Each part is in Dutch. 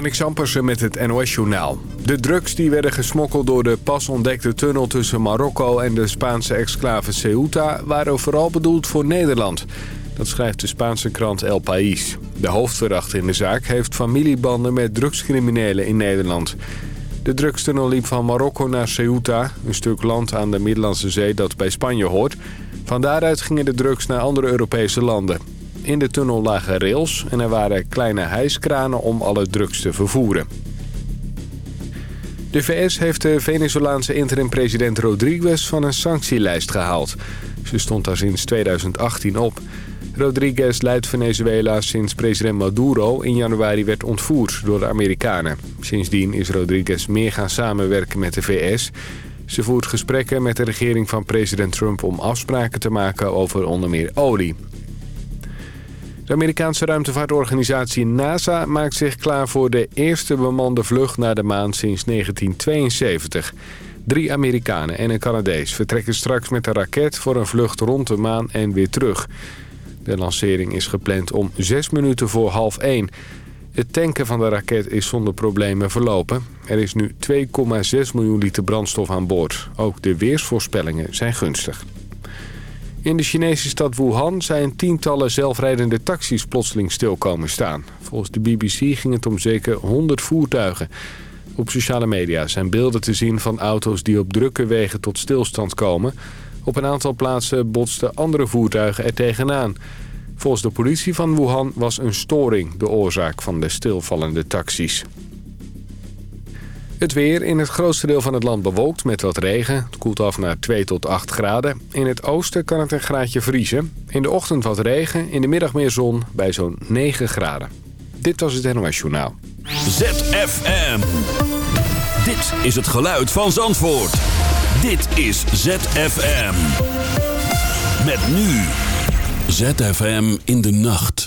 Marnik Sampersen met het NOS-journaal. De drugs die werden gesmokkeld door de pas ontdekte tunnel tussen Marokko en de Spaanse exclave Ceuta... waren vooral bedoeld voor Nederland. Dat schrijft de Spaanse krant El País. De hoofdverdachte in de zaak heeft familiebanden met drugscriminelen in Nederland. De drugstunnel liep van Marokko naar Ceuta, een stuk land aan de Middellandse Zee dat bij Spanje hoort. Van daaruit gingen de drugs naar andere Europese landen. In de tunnel lagen rails en er waren kleine hijskranen om alle drugs te vervoeren. De VS heeft de Venezolaanse interim-president Rodriguez van een sanctielijst gehaald. Ze stond daar sinds 2018 op. Rodriguez leidt Venezuela sinds president Maduro in januari werd ontvoerd door de Amerikanen. Sindsdien is Rodriguez meer gaan samenwerken met de VS. Ze voert gesprekken met de regering van president Trump om afspraken te maken over onder meer olie. De Amerikaanse ruimtevaartorganisatie NASA maakt zich klaar voor de eerste bemande vlucht naar de maan sinds 1972. Drie Amerikanen en een Canadees vertrekken straks met een raket voor een vlucht rond de maan en weer terug. De lancering is gepland om zes minuten voor half één. Het tanken van de raket is zonder problemen verlopen. Er is nu 2,6 miljoen liter brandstof aan boord. Ook de weersvoorspellingen zijn gunstig. In de Chinese stad Wuhan zijn tientallen zelfrijdende taxis plotseling stil komen staan. Volgens de BBC ging het om zeker 100 voertuigen. Op sociale media zijn beelden te zien van auto's die op drukke wegen tot stilstand komen. Op een aantal plaatsen botsten andere voertuigen er tegenaan. Volgens de politie van Wuhan was een storing de oorzaak van de stilvallende taxis. Het weer in het grootste deel van het land bewolkt met wat regen. Het koelt af naar 2 tot 8 graden. In het oosten kan het een graadje vriezen. In de ochtend wat regen, in de middag meer zon bij zo'n 9 graden. Dit was het NOS Journaal. ZFM. Dit is het geluid van Zandvoort. Dit is ZFM. Met nu. ZFM in de nacht.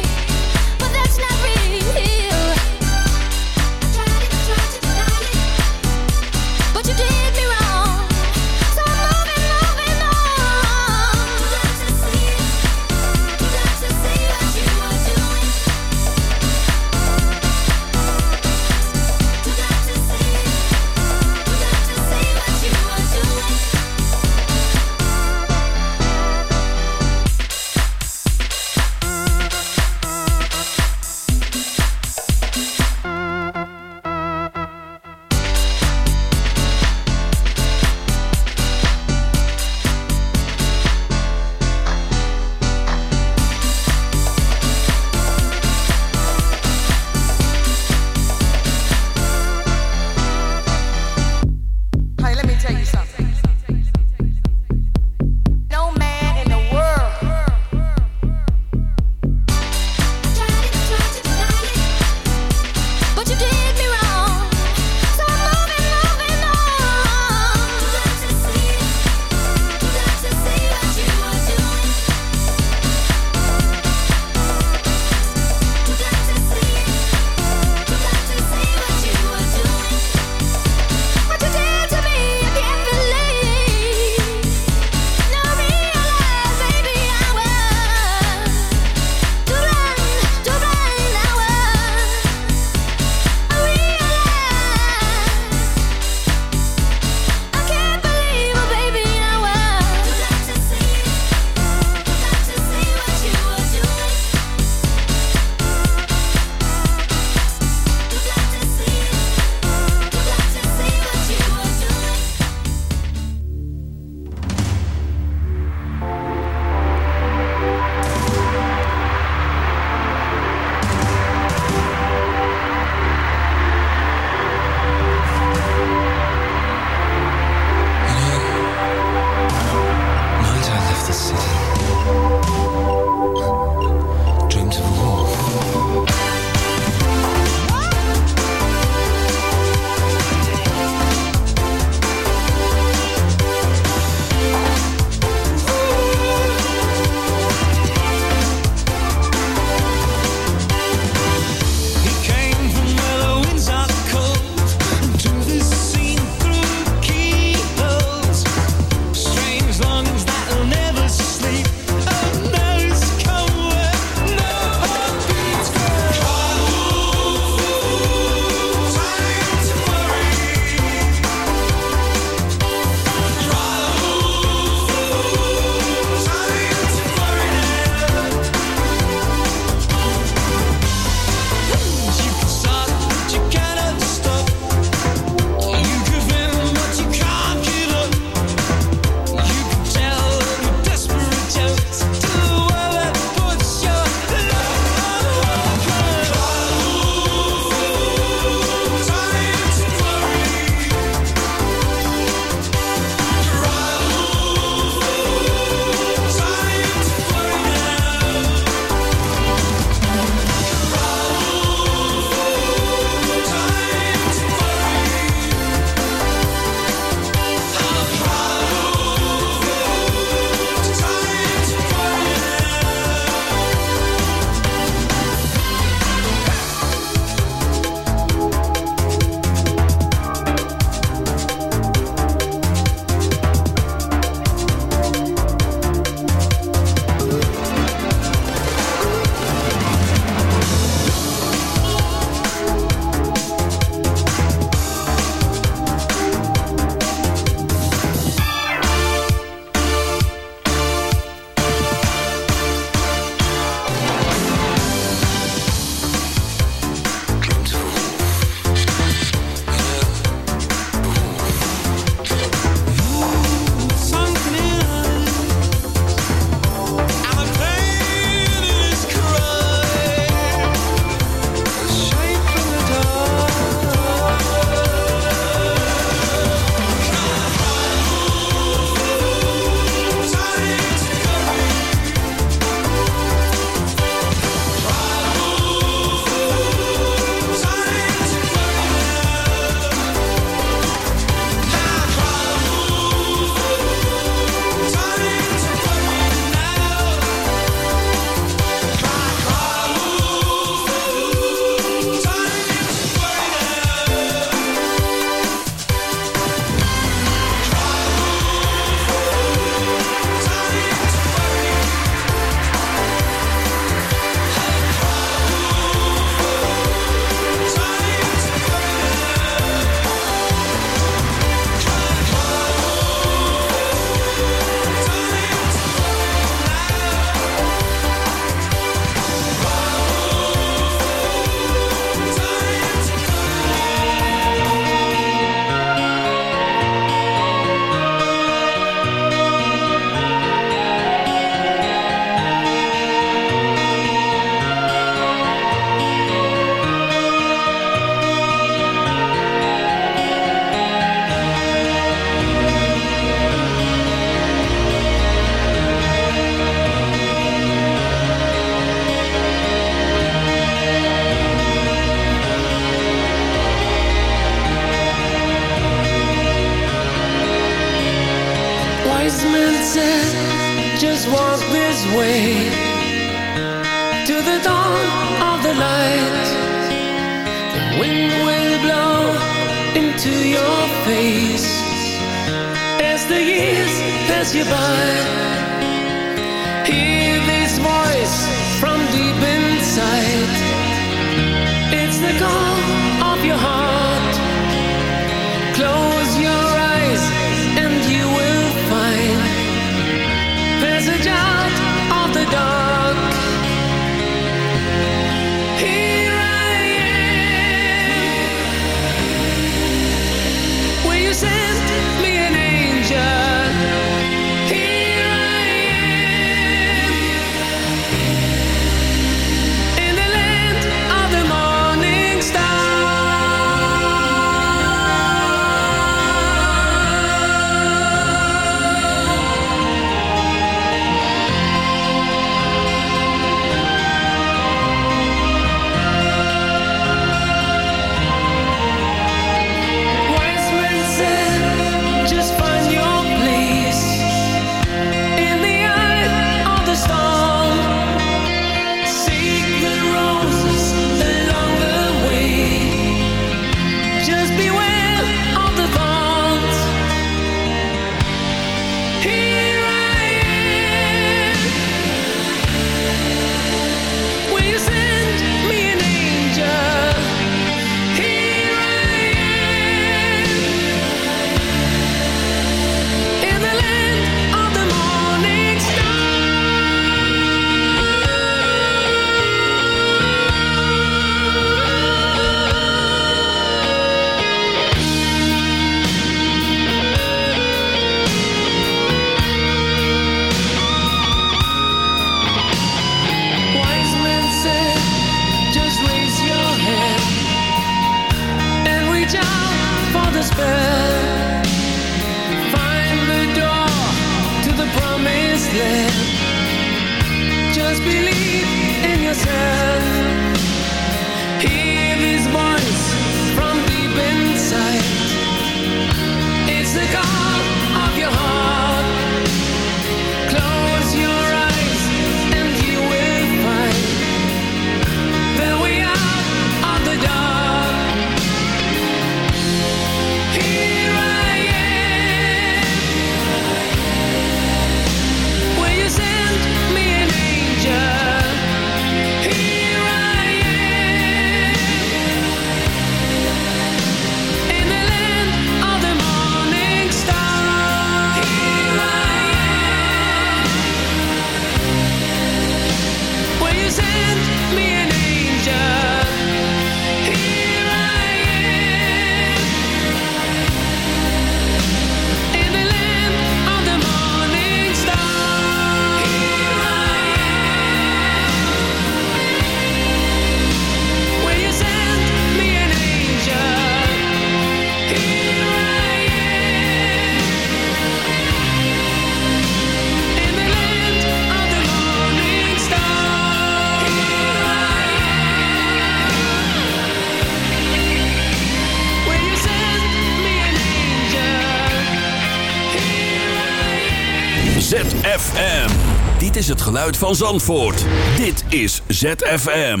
Is het geluid van Zandvoort. Dit is ZFM.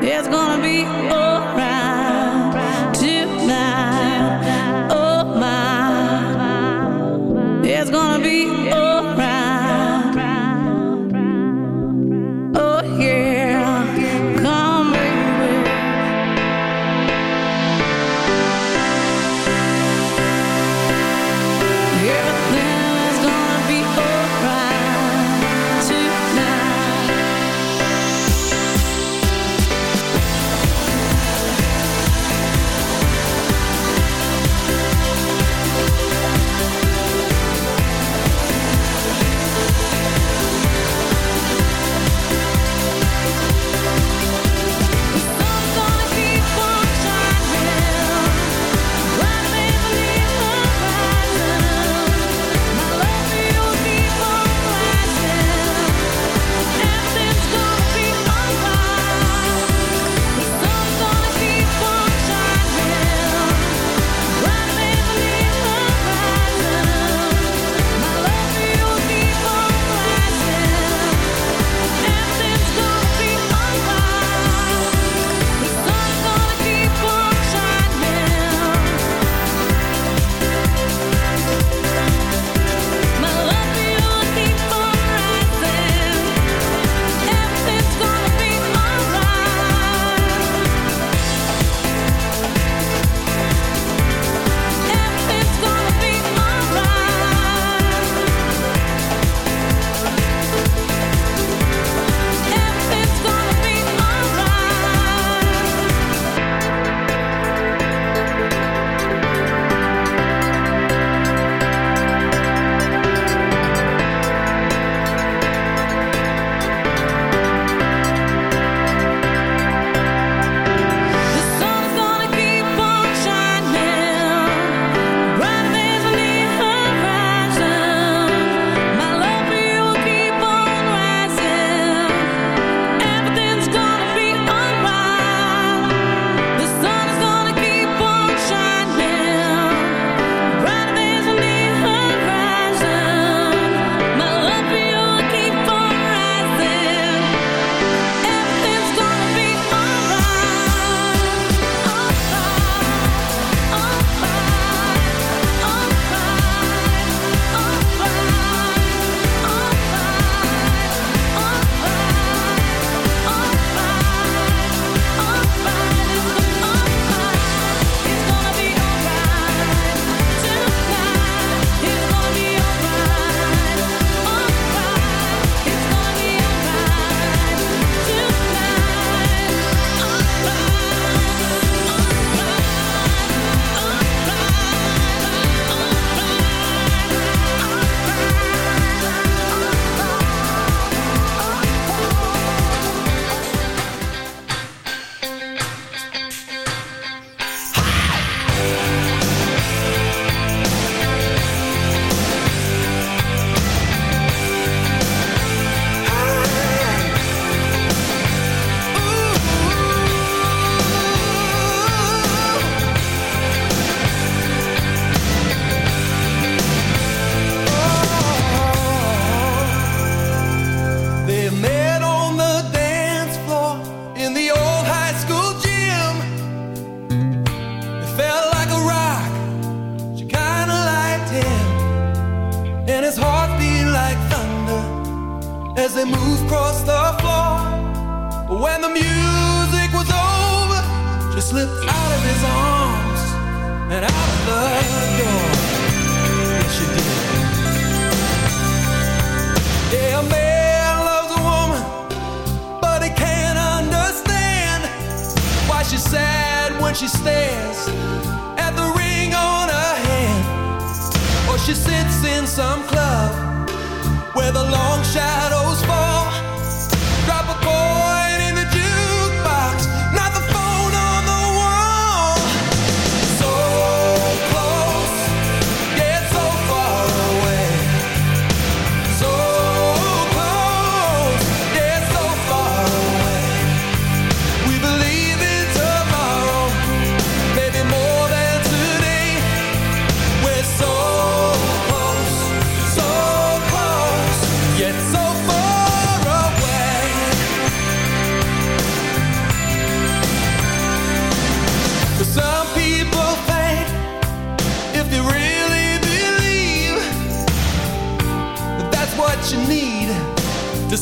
It's gonna be alright tonight. Oh my. It's gonna be alright.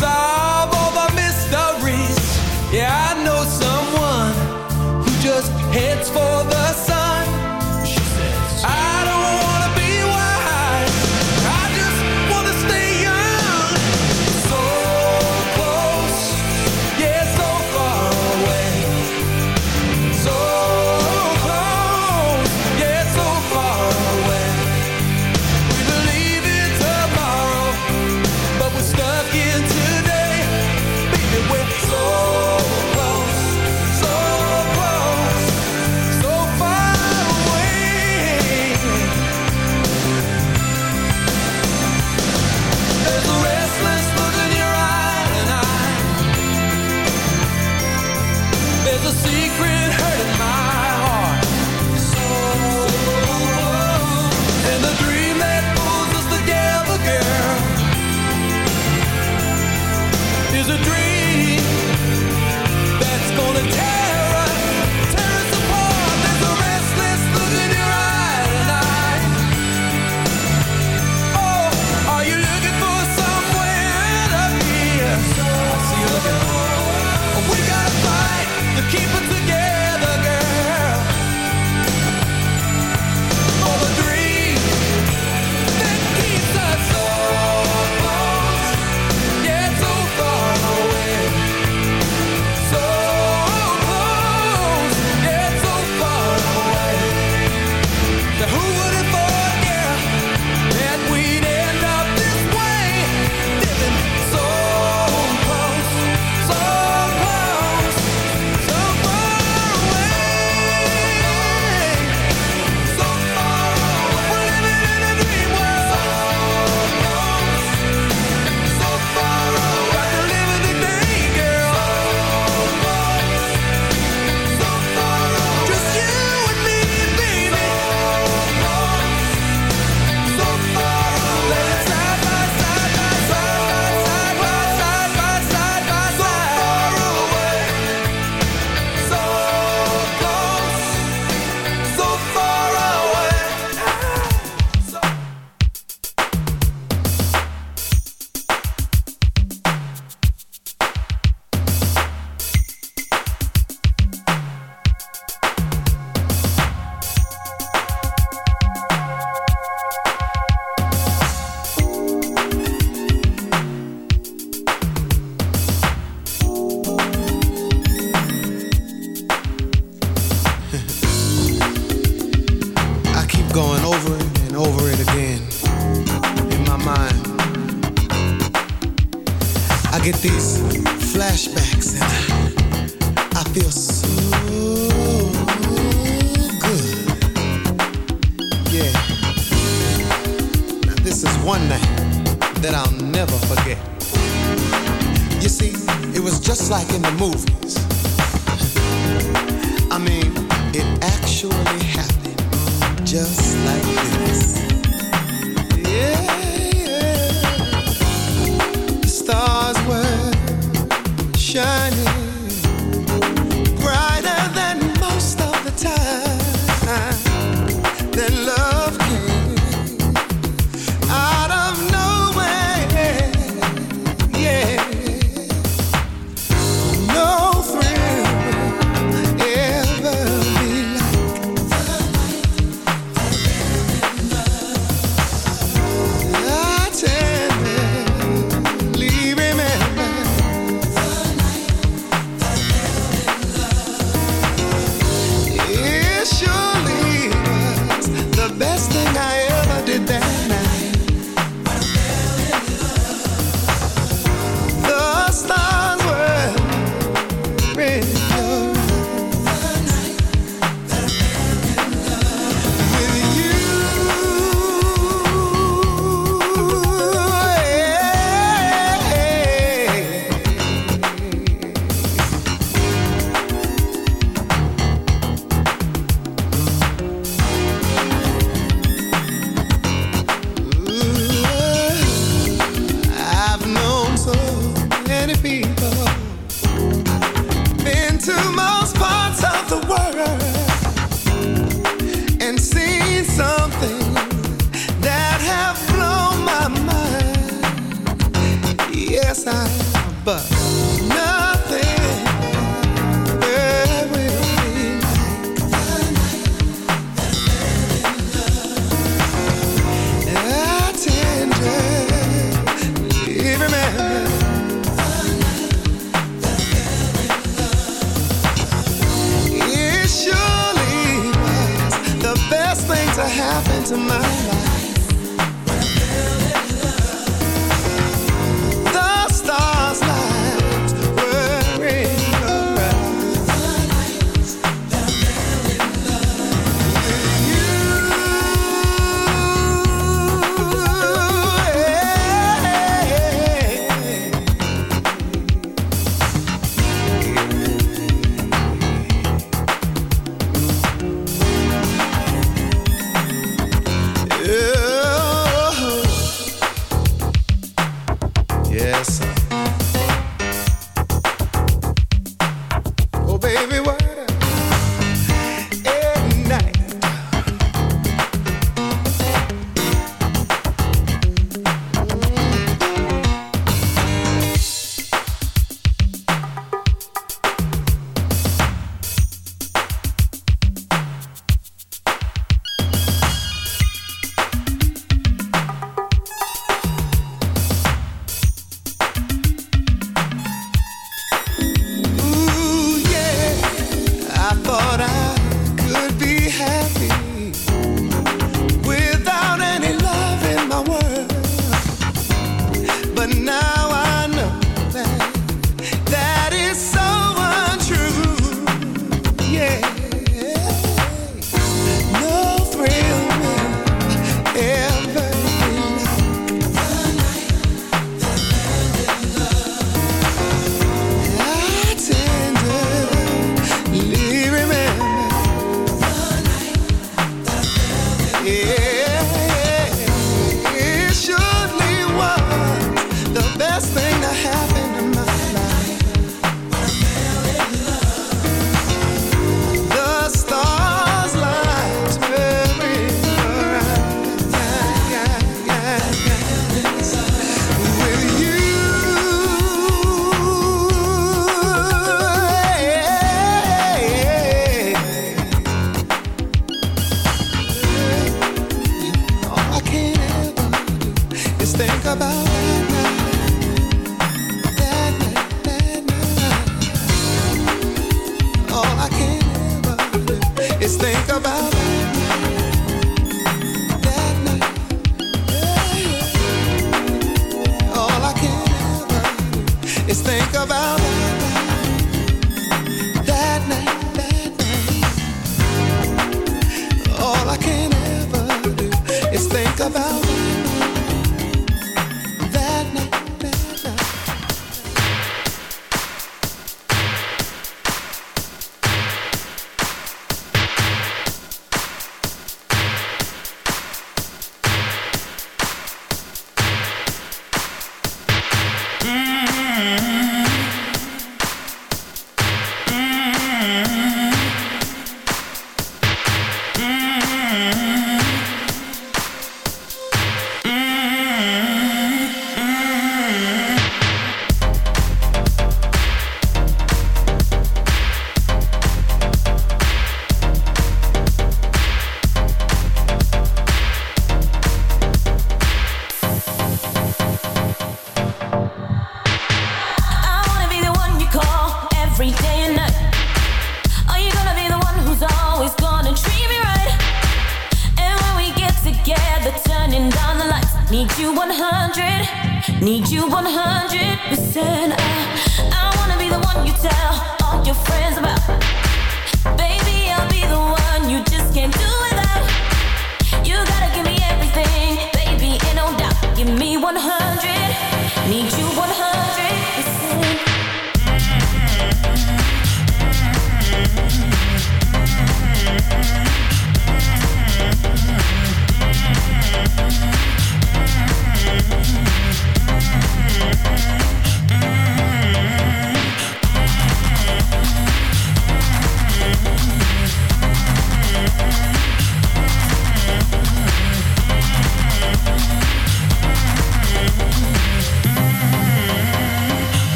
side.